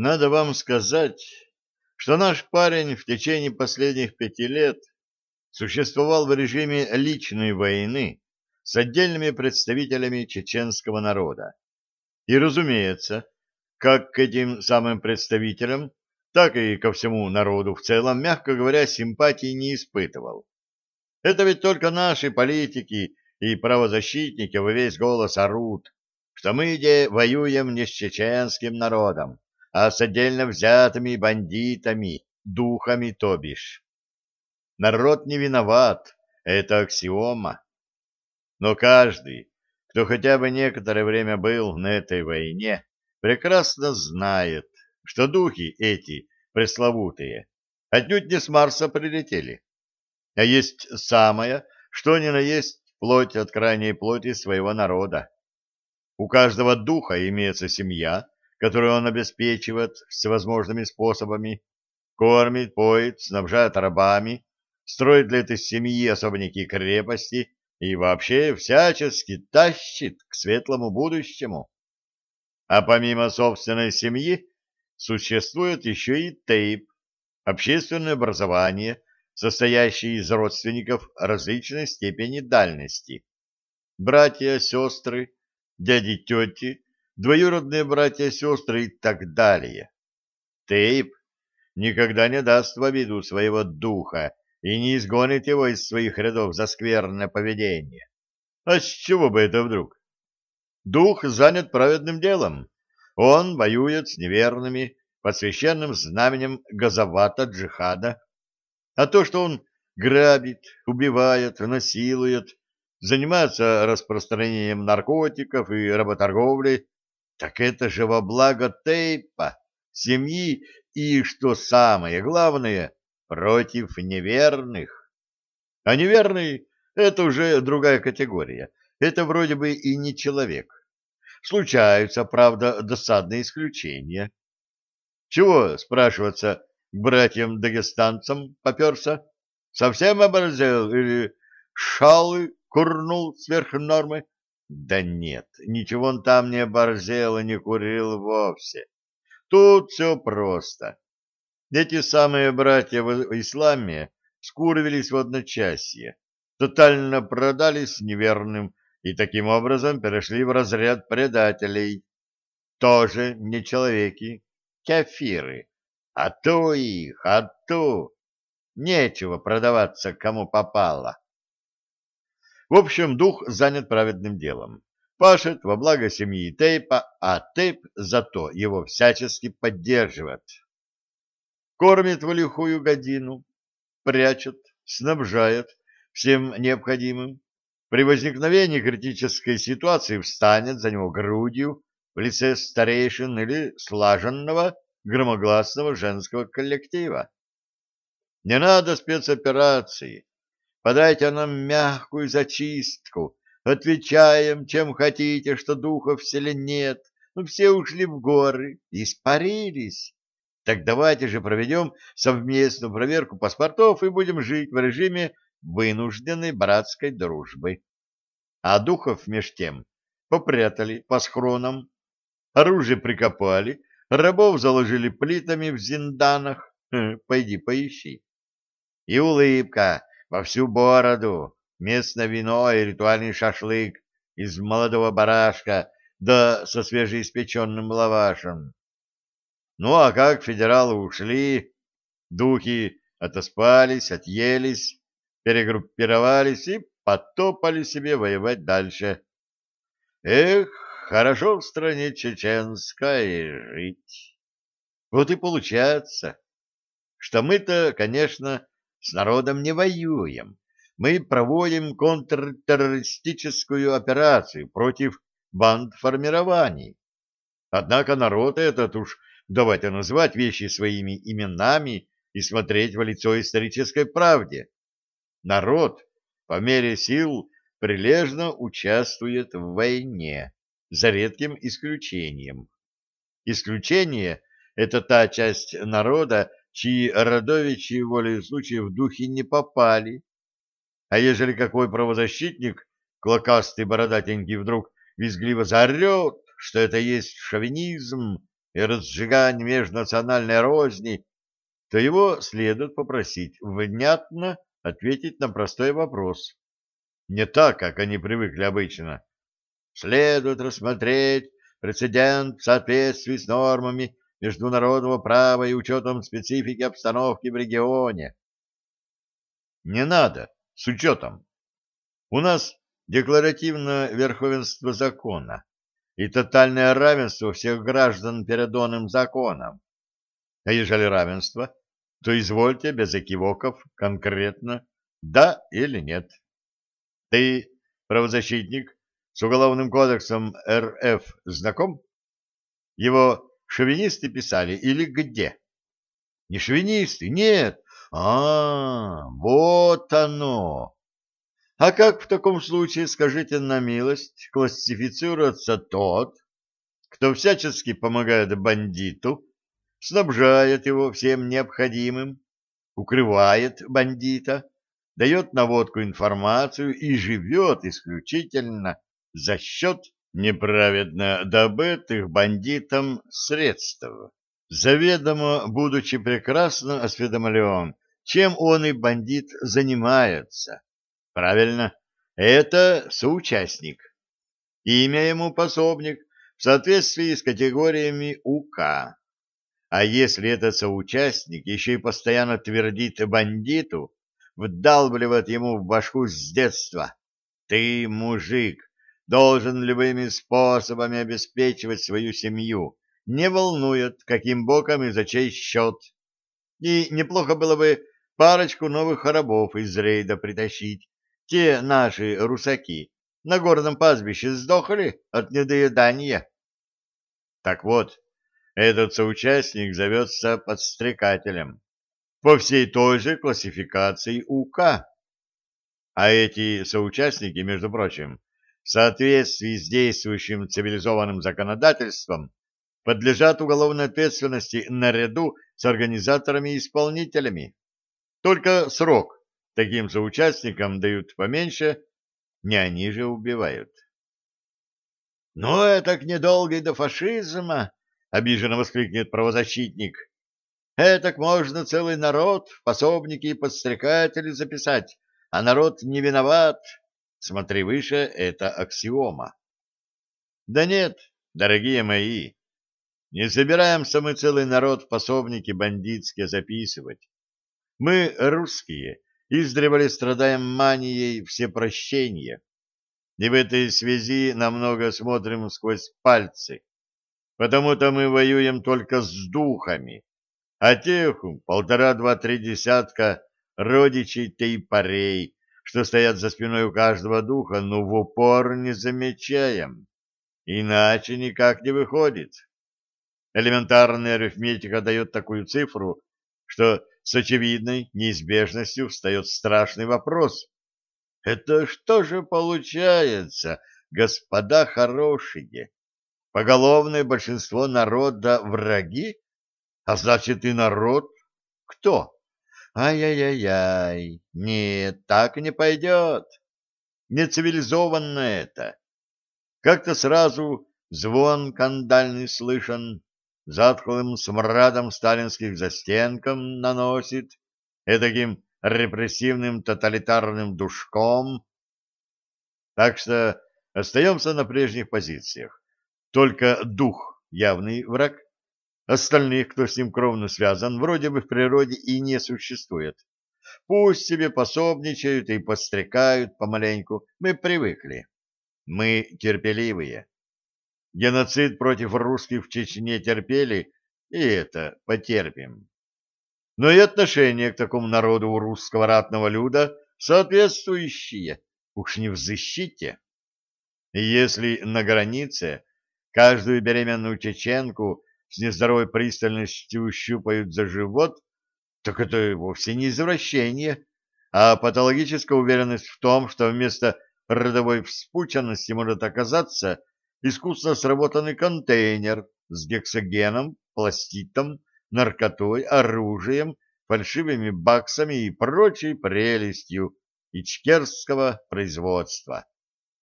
Надо вам сказать, что наш парень в течение последних пяти лет существовал в режиме личной войны с отдельными представителями чеченского народа. И, разумеется, как к этим самым представителям, так и ко всему народу в целом, мягко говоря, симпатии не испытывал. Это ведь только наши политики и правозащитники во весь голос орут, что мы где воюем не с чеченским народом, а с отдельно взятыми бандитами, духами, то бишь. Народ не виноват, это аксиома. Но каждый, кто хотя бы некоторое время был на этой войне, прекрасно знает, что духи эти пресловутые отнюдь не с Марса прилетели, а есть самое, что ни на есть плоть от крайней плоти своего народа. У каждого духа имеется семья, которую он обеспечивает всевозможными способами, кормит, поет, снабжает рабами, строит для этой семьи особняки крепости и вообще всячески тащит к светлому будущему. А помимо собственной семьи существует еще и тейп, общественное образование, состоящее из родственников различной степени дальности. Братья, сестры, дяди, тети, двоюродные братья-сестры и так далее. Тейп никогда не даст в обиду своего духа и не изгонит его из своих рядов за скверное поведение. А с чего бы это вдруг? Дух занят праведным делом. Он воюет с неверными под священным знаменем газовата джихада. А то, что он грабит, убивает, насилует, занимается распространением наркотиков и работорговлей, так это же во благо Тейпа, семьи и, что самое главное, против неверных. А неверный — это уже другая категория. Это вроде бы и не человек. Случаются, правда, досадные исключения. Чего, спрашиваться, братьям-дагестанцам поперся? Совсем оборзел или шалы курнул сверх нормы? Да нет, ничего он там не оборзел и не курил вовсе. Тут все просто. Эти самые братья в исламе скурвились в одночасье, тотально продались неверным и таким образом перешли в разряд предателей. Тоже не человеки, кафиры. А то их, а то. Нечего продаваться кому попало. В общем, дух занят праведным делом. Пашет во благо семьи Тейпа, а Тейп зато его всячески поддерживает. Кормит в лихую годину, прячет, снабжает всем необходимым. При возникновении критической ситуации встанет за него грудью в лице старейшин или слаженного громогласного женского коллектива. Не надо спецоперации, Подайте нам мягкую зачистку. Отвечаем, чем хотите, что духов селе нет. Ну, все ушли в горы, испарились. Так давайте же проведем совместную проверку паспортов и будем жить в режиме вынужденной братской дружбы. А духов меж тем попрятали по схронам, оружие прикопали, рабов заложили плитами в зинданах. Хм, пойди поищи. И улыбка во всю бороду, местное вино и ритуальный шашлык из молодого барашка, да со свежеиспеченным лавашем. Ну а как федералы ушли, духи отоспались, отъелись, перегруппировались и потопали себе воевать дальше. Эх, хорошо в стране чеченской жить. Вот и получается, что мы-то, конечно, с народом не воюем. Мы проводим контртеррористическую операцию против бандформирований. Однако народ этот уж, давайте называть вещи своими именами и смотреть в лицо исторической правде. Народ по мере сил прилежно участвует в войне, за редким исключением. Исключение — это та часть народа, чьи родовичи волей случая в духе не попали. А ежели какой правозащитник, клокастый бородатенький, вдруг визгливо заорет, что это есть шовинизм, и разжигание межнациональной розни, то его следует попросить внятно ответить на простой вопрос. Не так, как они привыкли обычно. Следует рассмотреть прецедент в соответствии с нормами международного права и учетом специфики обстановки в регионе. Не надо, с учетом. У нас декларативное верховенство закона и тотальное равенство всех граждан перед онным законом. А ежели равенство, то извольте без экивоков конкретно да или нет. Ты, правозащитник, с Уголовным кодексом РФ знаком? Его шовинисты писали или где? Не шовинисты, нет. А, вот оно. А как в таком случае, скажите на милость, классифицируется тот, кто всячески помогает бандиту, снабжает его всем необходимым, укрывает бандита, дает наводку информацию и живет исключительно за счет неправедно добытых бандитом средств, заведомо будучи прекрасно осведомлен, чем он и бандит занимается Правильно, это соучастник. Имя ему пособник в соответствии с категориями УК. А если этот соучастник еще и постоянно твердит бандиту, вдалбливает ему в башку с детства, ты, мужик, должен любыми способами обеспечивать свою семью, не волнует, каким боком и за чей счет. И неплохо было бы парочку новых рабов из рейда притащить, те наши русаки на горном пастбище сдохли от недоедания. Так вот, этот соучастник зовется подстрекателем по всей той же классификации УК. А эти соучастники, между прочим, в соответствии с действующим цивилизованным законодательством, подлежат уголовной ответственности наряду с организаторами и исполнителями. Только срок Таким же участникам дают поменьше, не они же убивают. — Ну, это к недолго до фашизма! — обиженно воскликнет правозащитник. — Этак можно целый народ пособники и подстрекатели записать, а народ не виноват. Смотри выше, это аксиома. Да нет, дорогие мои, не собираемся мы целый народ в пособники бандитские записывать. Мы русские, издревле страдаем манией всепрощения, и в этой связи намного смотрим сквозь пальцы. Потому-то мы воюем только с духами, а тех полтора-два-три десятка родичей парей, что стоят за спиной у каждого духа, но в упор не замечаем. Иначе никак не выходит. Элементарная арифметика дает такую цифру, что с очевидной неизбежностью встает страшный вопрос. Это что же получается, господа хорошие? Поголовное большинство народа враги? А значит и народ? Кто? Ай-яй-яй-яй, нет, так не пойдет. Нецивилизованно это. Как-то сразу звон кандальный слышен, затхлым смрадом сталинских застенком наносит, эдаким репрессивным тоталитарным душком. Так что остаемся на прежних позициях. Только дух — явный враг. Остальных, кто с ним кровно связан, вроде бы в природе и не существует. Пусть себе пособничают и подстрекают помаленьку. Мы привыкли. Мы терпеливые. Геноцид против русских в Чечне терпели, и это потерпим. Но и отношение к такому народу у русского ратного люда соответствующее, уж не в защите. Если на границе каждую беременную чеченку с нездоровой пристальностью щупают за живот, так это вовсе не извращение, а патологическая уверенность в том, что вместо родовой вспученности может оказаться искусно сработанный контейнер с гексогеном, пластитом, наркотой, оружием, фальшивыми баксами и прочей прелестью ичкерского производства.